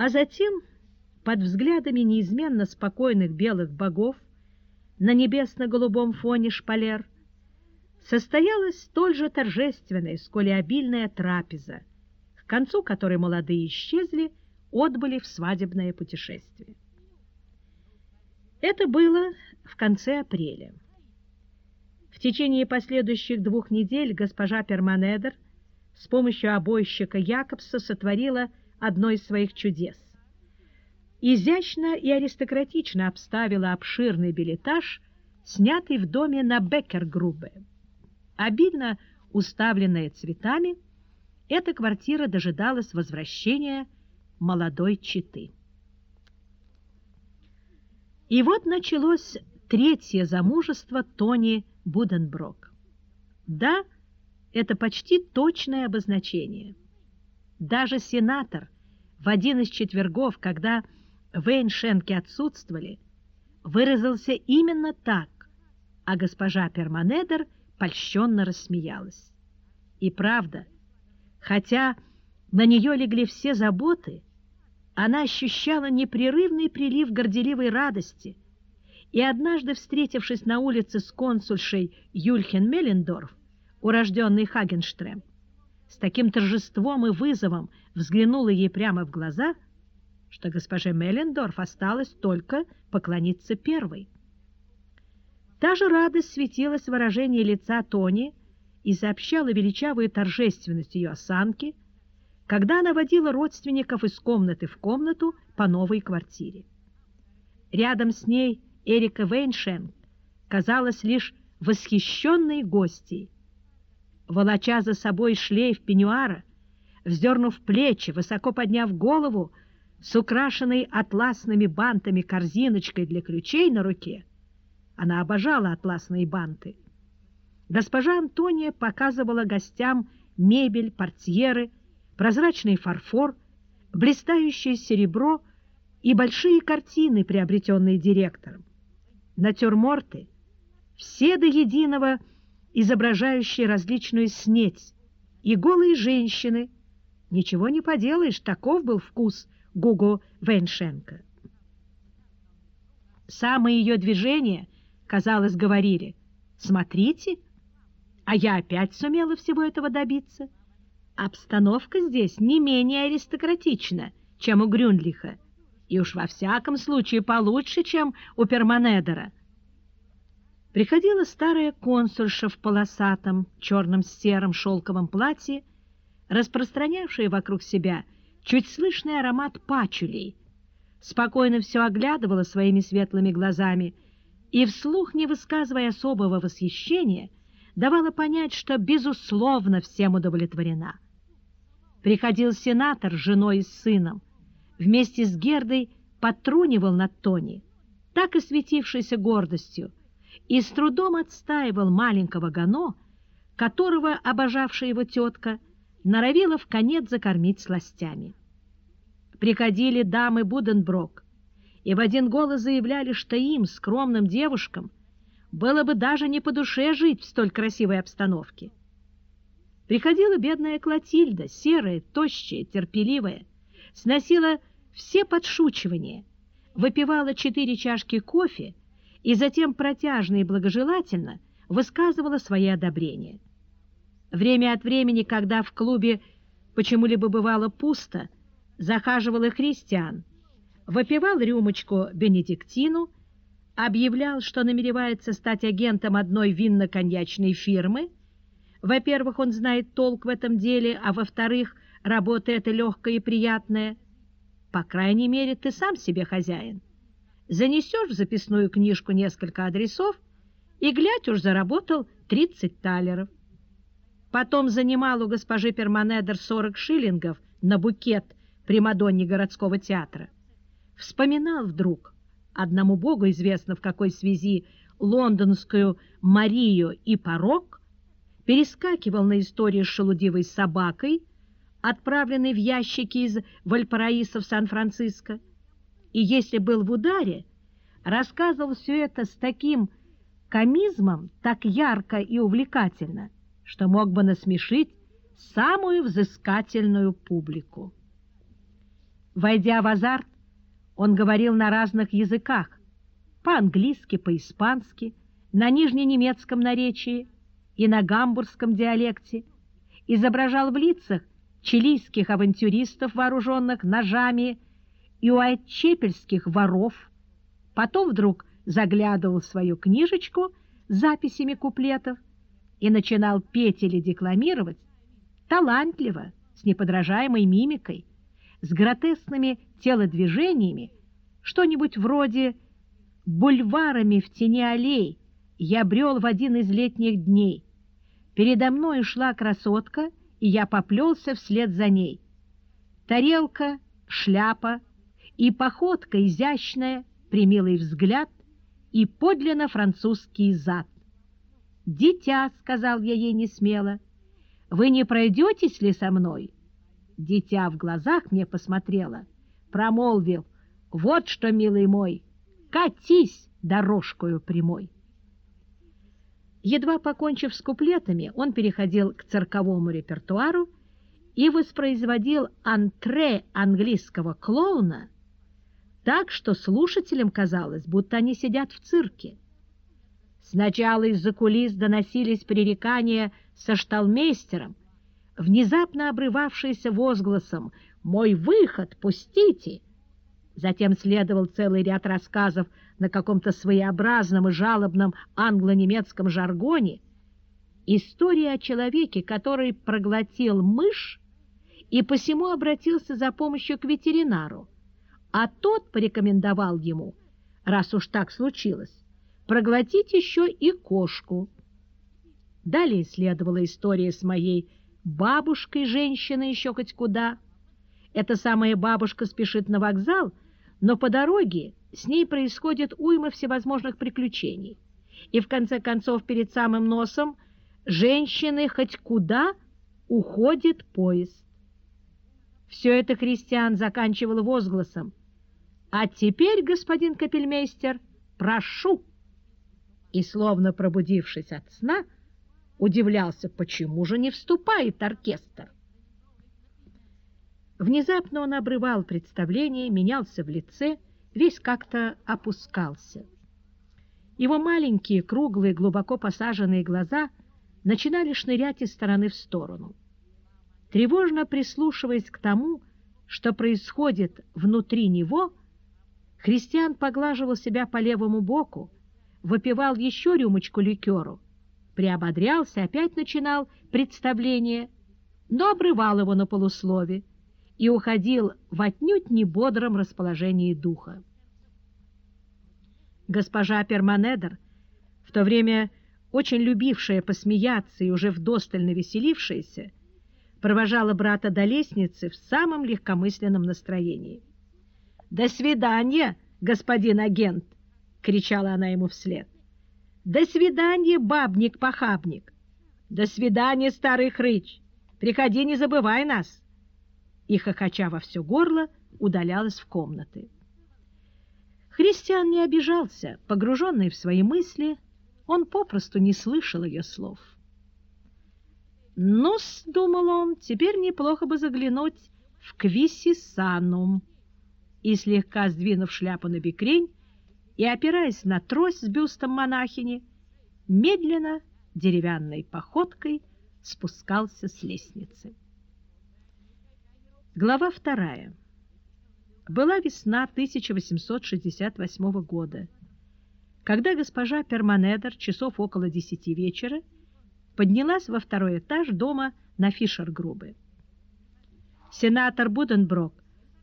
А затем, под взглядами неизменно спокойных белых богов, на небесно-голубом фоне шпалер, состоялась столь же торжественная, сколь и обильная трапеза, к концу которой молодые исчезли, отбыли в свадебное путешествие. Это было в конце апреля. В течение последующих двух недель госпожа Перманедер с помощью обойщика Якобса сотворила одно из своих чудес. Изящно и аристократично обставила обширный билетаж, снятый в доме на Беккергрубе. Обильно уставленная цветами, эта квартира дожидалась возвращения молодой четы. И вот началось третье замужество Тони Буденброк. Да, это почти точное обозначение. Даже сенатор в один из четвергов, когда Вейншенки отсутствовали, выразился именно так, а госпожа Перманедер польщенно рассмеялась. И правда, хотя на нее легли все заботы, она ощущала непрерывный прилив горделивой радости, и однажды, встретившись на улице с консульшей Юльхен Меллендорф, урожденный Хагенштрем, с таким торжеством и вызовом взглянула ей прямо в глаза, что госпоже Меллендорф осталось только поклониться первой. Та же радость светилась в выражении лица Тони и сообщала величавую торжественность ее осанки, когда она водила родственников из комнаты в комнату по новой квартире. Рядом с ней Эрика Вейншен казалась лишь восхищенной гостьей. Волоча за собой шлейф пеньюара, вздернув плечи, высоко подняв голову, с украшенной атласными бантами корзиночкой для ключей на руке, она обожала атласные банты. Госпожа Антония показывала гостям мебель, портьеры, прозрачный фарфор, блистающее серебро и большие картины, приобретенные директором. Натюрморты, все до единого изображающие различную снеть, и голые женщины. Ничего не поделаешь, таков был вкус Гуго Веншенко. Самые ее движения, казалось, говорили «Смотрите, а я опять сумела всего этого добиться». Обстановка здесь не менее аристократична, чем у Грюндлиха, и уж во всяком случае получше, чем у Перманедера. Приходила старая консульша в полосатом, черном с серым шелковом платье, распространявшая вокруг себя чуть слышный аромат пачулей, спокойно все оглядывала своими светлыми глазами и, вслух не высказывая особого восхищения, давала понять, что, безусловно, всем удовлетворена. Приходил сенатор с женой и сыном. Вместе с Гердой подтрунивал над Тони, так и светившейся гордостью, и с трудом отстаивал маленького Гано, которого, обожавшая его тетка, норовила в конец закормить сластями. Приходили дамы Буденброк, и в один голос заявляли, что им, скромным девушкам, было бы даже не по душе жить в столь красивой обстановке. Приходила бедная Клотильда, серая, тощая, терпеливая, сносила все подшучивания, выпивала четыре чашки кофе и затем протяжно и благожелательно высказывала свои одобрения. Время от времени, когда в клубе почему-либо бывало пусто, захаживал и христиан, выпивал рюмочку бенедиктину, объявлял, что намеревается стать агентом одной винно-коньячной фирмы – во-первых, он знает толк в этом деле, а во-вторых, работа эта легкая и приятная. По крайней мере, ты сам себе хозяин. Занесешь в записную книжку несколько адресов, и, глядь, уж заработал 30 талеров. Потом занимал у госпожи Перманедер 40 шиллингов на букет Примадонне городского театра. Вспоминал вдруг, одному богу известно в какой связи, лондонскую Марию и порог, перескакивал на историю с шелудивой собакой, отправленной в ящики из Вальпараиса в Сан-Франциско, и если был в ударе, рассказывал все это с таким комизмом, так ярко и увлекательно, что мог бы насмешить самую взыскательную публику. Войдя в азарт, он говорил на разных языках, по-английски, по-испански, на нижненемецком наречии и на гамбургском диалекте, изображал в лицах чилийских авантюристов, вооруженных ножами, и уайтчепельских воров, потом вдруг заглядывал в свою книжечку с записями куплетов и начинал петь или декламировать талантливо, с неподражаемой мимикой, с гротескными телодвижениями, что-нибудь вроде «бульварами в тени аллей» я брел в один из летних дней. Передо мной шла красотка, и я поплелся вслед за ней. Тарелка, шляпа и походка изящная, примилый взгляд и подлинно французский зад. «Дитя», — сказал я ей несмело, — «вы не пройдетесь ли со мной?» Дитя в глазах мне посмотрело, промолвил, «Вот что, милый мой, катись дорожкою прямой». Едва покончив с куплетами, он переходил к цирковому репертуару и воспроизводил антре английского клоуна так, что слушателям казалось, будто они сидят в цирке. Сначала из-за кулис доносились пререкания со шталмейстером, внезапно обрывавшиеся возгласом «Мой выход! Пустите!» Затем следовал целый ряд рассказов на каком-то своеобразном и жалобном англо-немецком жаргоне, история о человеке, который проглотил мышь и посему обратился за помощью к ветеринару, а тот порекомендовал ему, раз уж так случилось, проглотить еще и кошку. Далее следовала история с моей бабушкой, женщиной еще хоть куда. Эта самая бабушка спешит на вокзал, но по дороге с ней происходит уйма всевозможных приключений. И в конце концов перед самым носом женщины хоть куда уходит поезд. Все это христиан заканчивал возгласом «А теперь, господин капельмейстер, прошу!» И, словно пробудившись от сна, удивлялся, почему же не вступает оркестр. Внезапно он обрывал представление, менялся в лице, весь как-то опускался. Его маленькие, круглые, глубоко посаженные глаза начинали шнырять из стороны в сторону. Тревожно прислушиваясь к тому, что происходит внутри него, Христиан поглаживал себя по левому боку, выпивал еще рюмочку ликеру, приободрялся, опять начинал представление, но обрывал его на полуслове и уходил в отнюдь не бодром расположении духа. Госпожа Перманедер, в то время очень любившая посмеяться и уже вдостально веселившаяся, провожала брата до лестницы в самом легкомысленном настроении. «До свидания, господин агент!» — кричала она ему вслед. «До свидания, бабник-похабник! До свидания, старый хрыч! Приходи, не забывай нас!» И, хохоча во все горло, удалялась в комнаты. Христиан не обижался, погруженный в свои мысли, он попросту не слышал ее слов. «Ну-с», — думал он, — «теперь неплохо бы заглянуть в Квисисанум» и, слегка сдвинув шляпу на бекрень и опираясь на трость с бюстом монахини, медленно, деревянной походкой спускался с лестницы. Глава вторая. Была весна 1868 года, когда госпожа Перманедер часов около десяти вечера поднялась во второй этаж дома на Фишер-Грубе. Сенатор Буденброк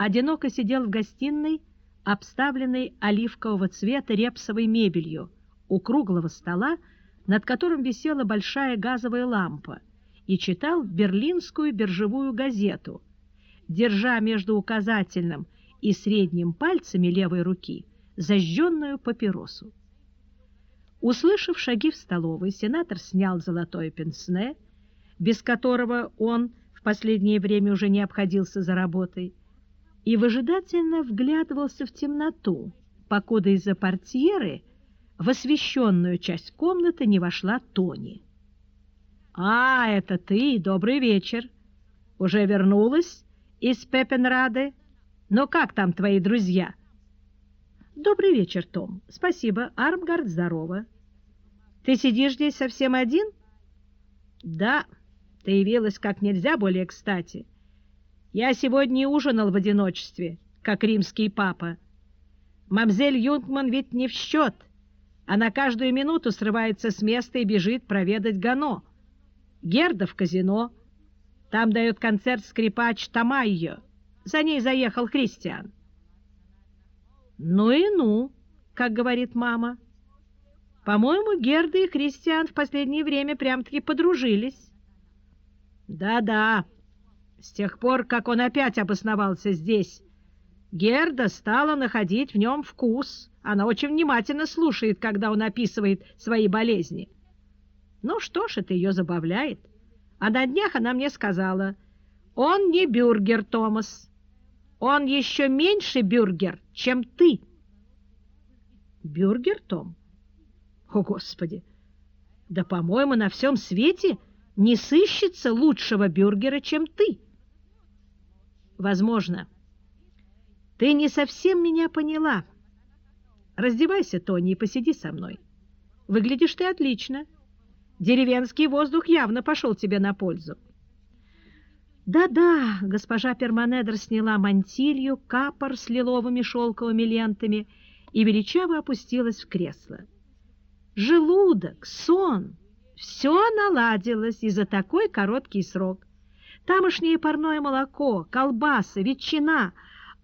одиноко сидел в гостиной, обставленной оливкового цвета репсовой мебелью, у круглого стола, над которым висела большая газовая лампа, и читал берлинскую биржевую газету, держа между указательным и средним пальцами левой руки зажженную папиросу. Услышав шаги в столовой, сенатор снял золотое пенсне, без которого он в последнее время уже не обходился за работой, и выжидательно вглядывался в темноту, покуда из-за портьеры в освещенную часть комнаты не вошла Тони. «А, это ты! Добрый вечер! Уже вернулась из Пепенрады? Но как там твои друзья?» «Добрый вечер, Том. Спасибо. Армгард, здорово. Ты сидишь здесь совсем один?» «Да, ты явилась как нельзя более кстати. Я сегодня ужинал в одиночестве, как римский папа. Мамзель Юнгман ведь не в счет. Она каждую минуту срывается с места и бежит проведать Гано. Герда в казино. Там дает концерт скрипач Тамайо. За ней заехал Кристиан. «Ну и ну», как говорит мама. По-моему, Герда и Кристиан в последнее время прям-таки подружились. Да-да, с тех пор, как он опять обосновался здесь, Герда стала находить в нем вкус. Она очень внимательно слушает, когда он описывает свои болезни. Ну что ж, это ее забавляет. А на днях она мне сказала, он не бюргер, Томас. Он еще меньше бюргер, чем ты. Бюргер, Том? О, Господи! Да, по-моему, на всем свете не сыщется лучшего бюргера, чем ты. Возможно. Ты не совсем меня поняла. Раздевайся, Тони, и посиди со мной. Выглядишь ты отлично. Деревенский воздух явно пошел тебе на пользу. Да-да, госпожа Перманедер сняла мантилью, капор с лиловыми шелковыми лентами и величаво опустилась в кресло. Желудок, сон — все наладилось и за такой короткий срок. Тамошнее парное молоко, колбасы, ветчина —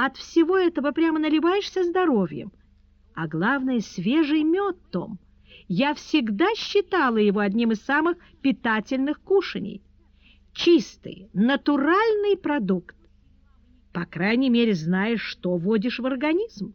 от всего этого прямо наливаешься здоровьем. А главное, свежий мед, Том. Я всегда считала его одним из самых питательных кушаний. Чистый, натуральный продукт. По крайней мере, знаешь, что вводишь в организм.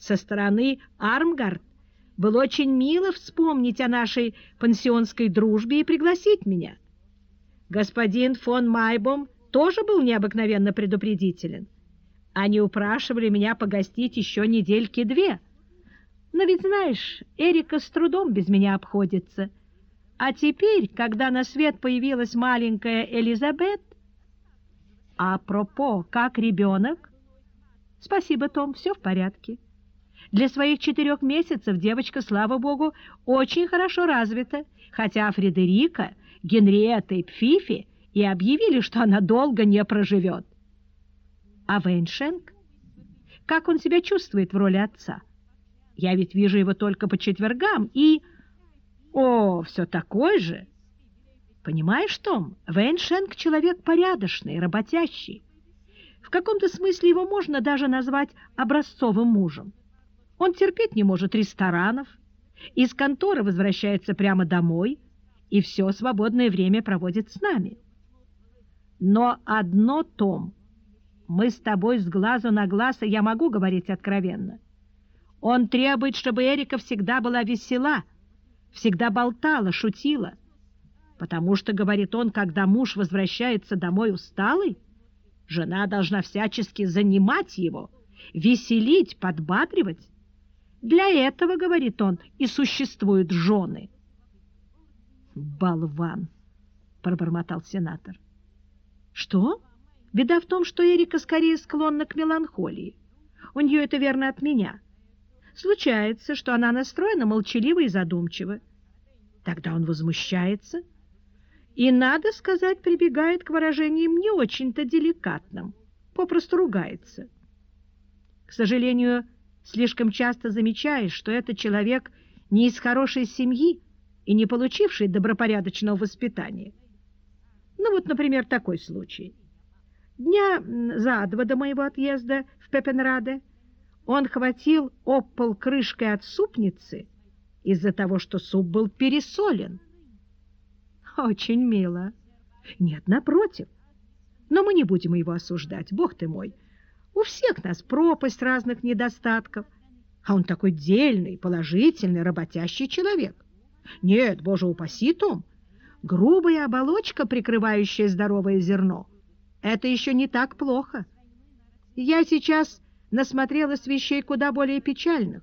Со стороны Армгард было очень мило вспомнить о нашей пансионской дружбе и пригласить меня. Господин фон Майбом тоже был необыкновенно предупредителен. Они упрашивали меня погостить еще недельки две. Но ведь, знаешь, Эрика с трудом без меня обходится. А теперь, когда на свет появилась маленькая Элизабет... А пропо, как ребенок? Спасибо, Том, все в порядке. Для своих четырех месяцев девочка, слава богу, очень хорошо развита, хотя Фредерика, Генриетта и Пфифи и объявили, что она долго не проживет. А Вейншенк? Как он себя чувствует в роли отца? Я ведь вижу его только по четвергам и... О, все такой же! Понимаешь, Том, Вейншенк человек порядочный, работящий. В каком-то смысле его можно даже назвать образцовым мужем. Он терпеть не может ресторанов, из конторы возвращается прямо домой и все свободное время проводит с нами. Но одно, Том, мы с тобой с глазу на глаз, и я могу говорить откровенно. Он требует, чтобы Эрика всегда была весела, всегда болтала, шутила. Потому что, говорит он, когда муж возвращается домой усталый, жена должна всячески занимать его, веселить, подбадривать. Для этого, говорит он, и существуют жены. «Болван!» — пробормотал сенатор. «Что?» Беда в том, что Эрика скорее склонна к меланхолии. У нее это верно от меня. Случается, что она настроена молчаливо и задумчиво. Тогда он возмущается и, надо сказать, прибегает к выражениям не очень-то деликатным, попросту ругается. К сожалению, слишком часто замечаешь, что этот человек не из хорошей семьи и не получивший добропорядочного воспитания. Ну вот, например, такой случай. Дня за два до моего отъезда в Пепенраде он хватил об пол крышкой от супницы из-за того, что суп был пересолен. Очень мило. Нет, напротив. Но мы не будем его осуждать, бог ты мой. У всех нас пропасть разных недостатков, а он такой дельный, положительный, работящий человек. Нет, боже упаси, Том, грубая оболочка, прикрывающая здоровое зерно — это еще не так плохо. Я сейчас насмотрелась вещей куда более печальных.